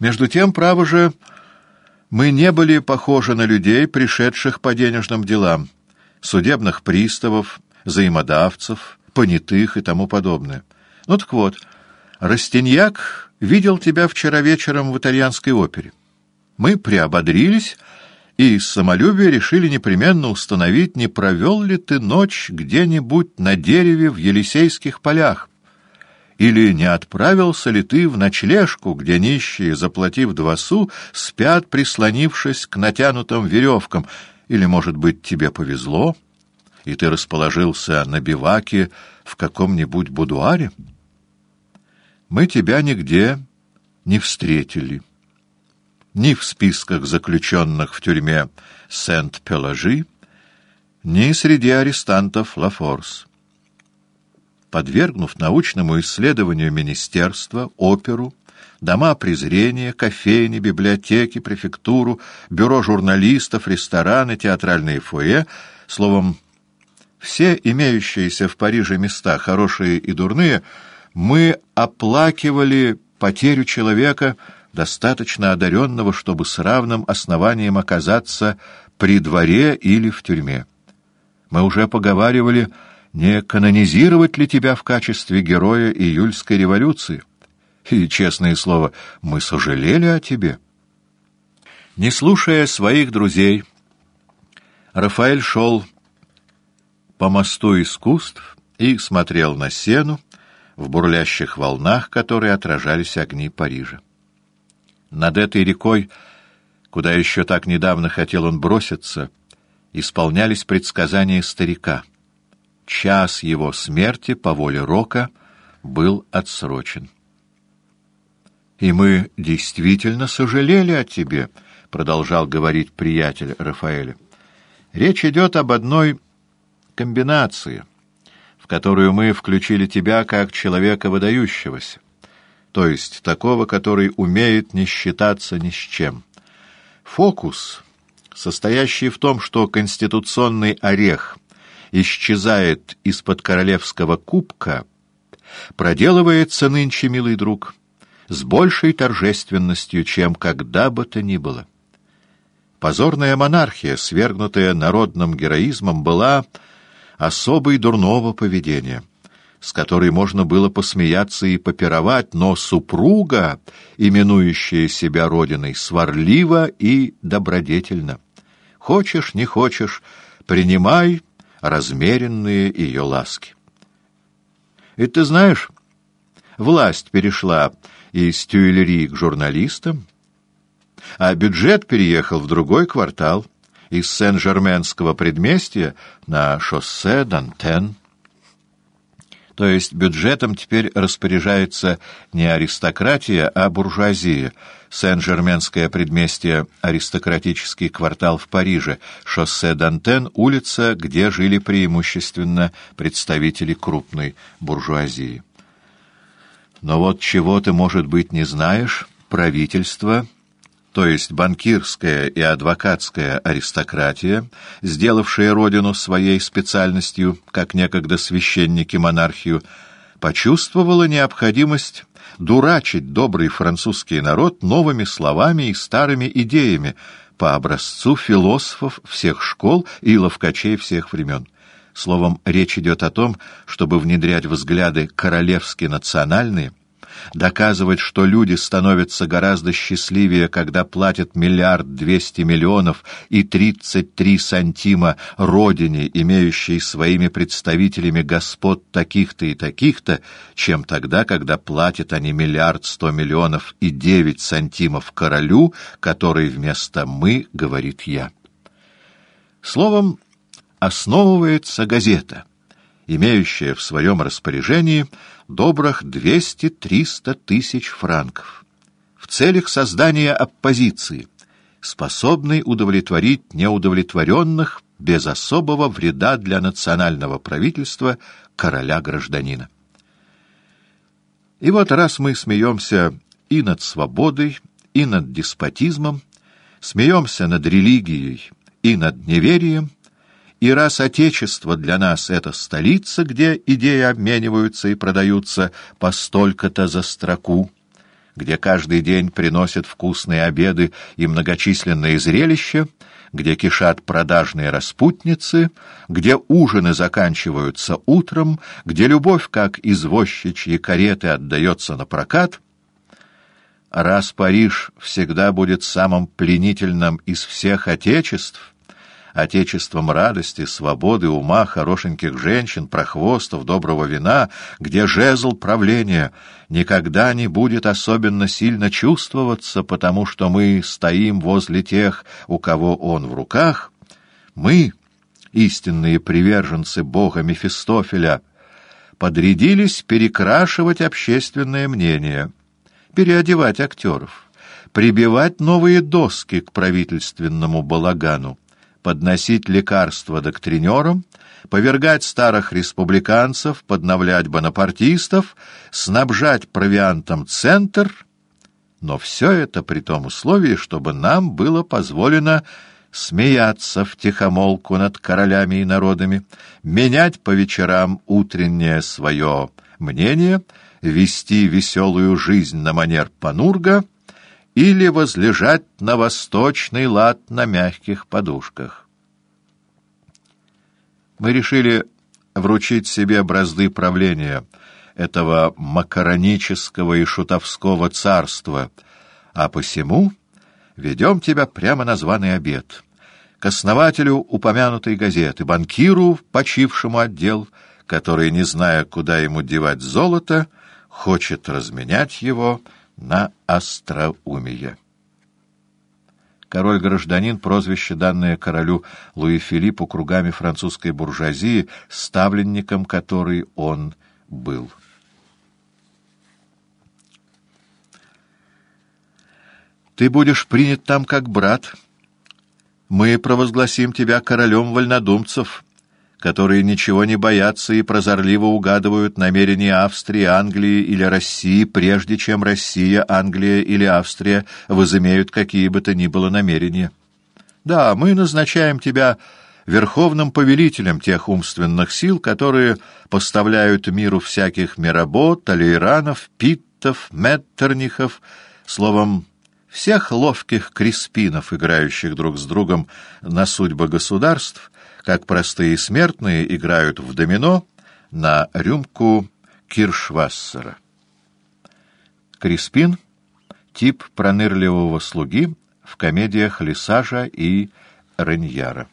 Между тем, право же, мы не были похожи на людей, пришедших по денежным делам, судебных приставов, взаимодавцев, понятых и тому подобное. Ну так вот, Растиньяк видел тебя вчера вечером в итальянской опере. Мы приободрились и из самолюбия решили непременно установить, не провел ли ты ночь где-нибудь на дереве в Елисейских полях, или не отправился ли ты в ночлежку, где нищие, заплатив два су, спят, прислонившись к натянутым веревкам, или, может быть, тебе повезло, и ты расположился на биваке в каком-нибудь будуаре? Мы тебя нигде не встретили ни в списках заключенных в тюрьме Сент-Пеложи, ни среди арестантов Лафорс. Подвергнув научному исследованию министерства, оперу, дома презрения, кофейни, библиотеки, префектуру, бюро журналистов, рестораны, театральные фойе, словом, все имеющиеся в Париже места, хорошие и дурные, мы оплакивали потерю человека, достаточно одаренного, чтобы с равным основанием оказаться при дворе или в тюрьме. Мы уже поговаривали, не канонизировать ли тебя в качестве героя июльской революции. И, честное слово, мы сожалели о тебе. Не слушая своих друзей, Рафаэль шел по мосту искусств и смотрел на сену в бурлящих волнах, которые отражались огни Парижа. Над этой рекой, куда еще так недавно хотел он броситься, исполнялись предсказания старика. Час его смерти по воле Рока был отсрочен. «И мы действительно сожалели о тебе», — продолжал говорить приятель Рафаэля. «Речь идет об одной комбинации, в которую мы включили тебя как человека выдающегося то есть такого, который умеет не считаться ни с чем. Фокус, состоящий в том, что конституционный орех исчезает из-под королевского кубка, проделывается нынче, милый друг, с большей торжественностью, чем когда бы то ни было. Позорная монархия, свергнутая народным героизмом, была особой дурного поведения — с которой можно было посмеяться и попировать, но супруга, именующая себя родиной, сварлива и добродетельна. Хочешь, не хочешь, принимай размеренные ее ласки. И ты знаешь, власть перешла из Тюильри к журналистам, а бюджет переехал в другой квартал, из Сен-Жерменского предместья на шоссе Дантен. То есть бюджетом теперь распоряжается не аристократия, а буржуазия. Сен-Жерменское предместье — аристократический квартал в Париже, шоссе Дантен — улица, где жили преимущественно представители крупной буржуазии. Но вот чего ты, может быть, не знаешь, правительство то есть банкирская и адвокатская аристократия, сделавшая родину своей специальностью, как некогда священники монархию, почувствовала необходимость дурачить добрый французский народ новыми словами и старыми идеями по образцу философов всех школ и ловкачей всех времен. Словом, речь идет о том, чтобы внедрять взгляды королевски-национальные – доказывать, что люди становятся гораздо счастливее, когда платят миллиард двести миллионов и тридцать три сантима родине, имеющей своими представителями господ таких-то и таких-то, чем тогда, когда платят они миллиард сто миллионов и девять сантимов королю, который вместо «мы» говорит «я». Словом, основывается газета — имеющая в своем распоряжении добрых 200-300 тысяч франков, в целях создания оппозиции, способной удовлетворить неудовлетворенных без особого вреда для национального правительства короля-гражданина. И вот раз мы смеемся и над свободой, и над деспотизмом, смеемся над религией и над неверием, и раз Отечество для нас — это столица, где идеи обмениваются и продаются по столько-то за строку, где каждый день приносят вкусные обеды и многочисленные зрелища, где кишат продажные распутницы, где ужины заканчиваются утром, где любовь, как извозчичьи кареты, отдается на прокат, раз Париж всегда будет самым пленительным из всех отечеств, отечеством радости, свободы, ума, хорошеньких женщин, прохвостов, доброго вина, где жезл правления никогда не будет особенно сильно чувствоваться, потому что мы стоим возле тех, у кого он в руках, мы, истинные приверженцы бога Мефистофеля, подрядились перекрашивать общественное мнение, переодевать актеров, прибивать новые доски к правительственному балагану, подносить лекарства доктринерам, повергать старых республиканцев, подновлять бонапартистов, снабжать провиантом центр, но все это при том условии, чтобы нам было позволено смеяться в тихомолку над королями и народами, менять по вечерам утреннее свое мнение, вести веселую жизнь на манер Панурга — или возлежать на восточный лад на мягких подушках. Мы решили вручить себе бразды правления этого макаронического и шутовского царства, а посему ведем тебя прямо на званый обед, к основателю упомянутой газеты, банкиру, почившему отдел, который, не зная, куда ему девать золото, хочет разменять его на остроумие. Король-гражданин — прозвище, данное королю Луи Филиппу кругами французской буржуазии, ставленником которой он был. «Ты будешь принят там как брат. Мы провозгласим тебя королем вольнодумцев», которые ничего не боятся и прозорливо угадывают намерения Австрии, Англии или России, прежде чем Россия, Англия или Австрия возымеют какие бы то ни было намерения. Да, мы назначаем тебя верховным повелителем тех умственных сил, которые поставляют миру всяких миработ, талейранов, питтов, меттернихов, словом, всех ловких креспинов, играющих друг с другом на судьбы государств, как простые смертные играют в домино на рюмку Киршвассера. Криспин — тип пронырливого слуги в комедиях Лисажа и Реньяра.